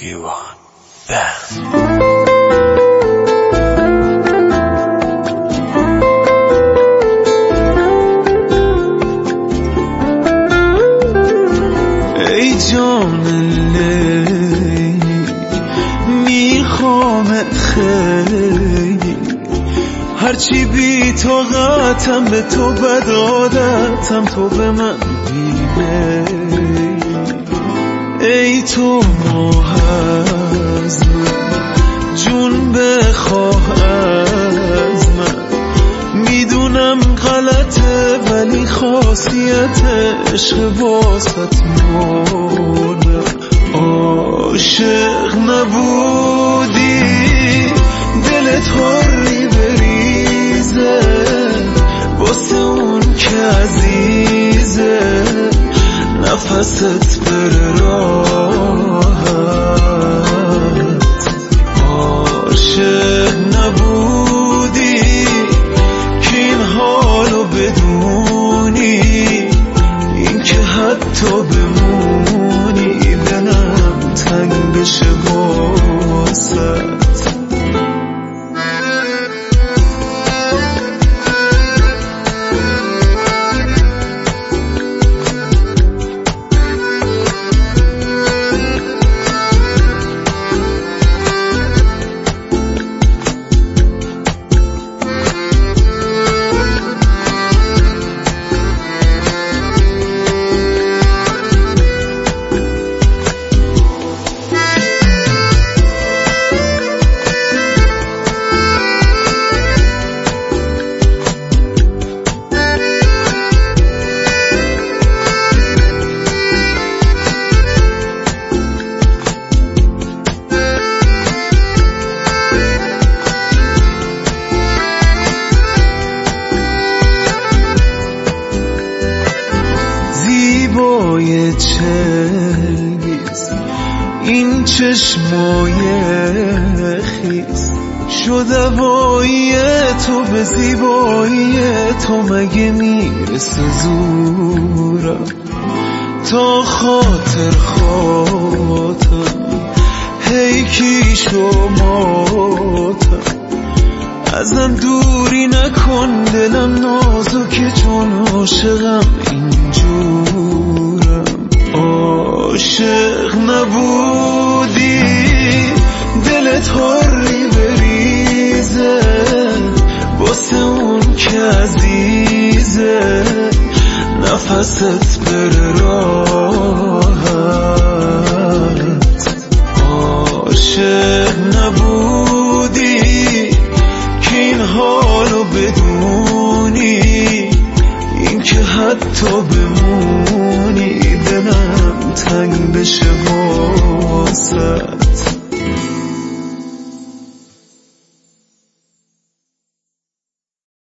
ایوان. ای جان لیلی میخوامت خیلی هرچی بی طاقتم به تو بدادتم تو به من بیمیلی ای تو از من جون بخواه از من. می‌دونم غلطه ولی خاصیت عشق باست مردم نفست بره راحت. عاشق نبودی که این حالو بدونی. این که حتی بمونی دلم تنگ بشه واسه. چنگیز این چشمای خیز. شده وای تو به زیبایی تو مگه می‌رسه زورم؟ تا خاطر خاطر. هی کی شماتم ازم دوری نکن دلم نازکه چون عاشقم. عاشق نبودی دلت هاری بریزه واسه اون که عزیزه نفست بره راحت. عاشق نبودی که این حالو بدونی این که حتی بمونی دلم تنگ بشه واسه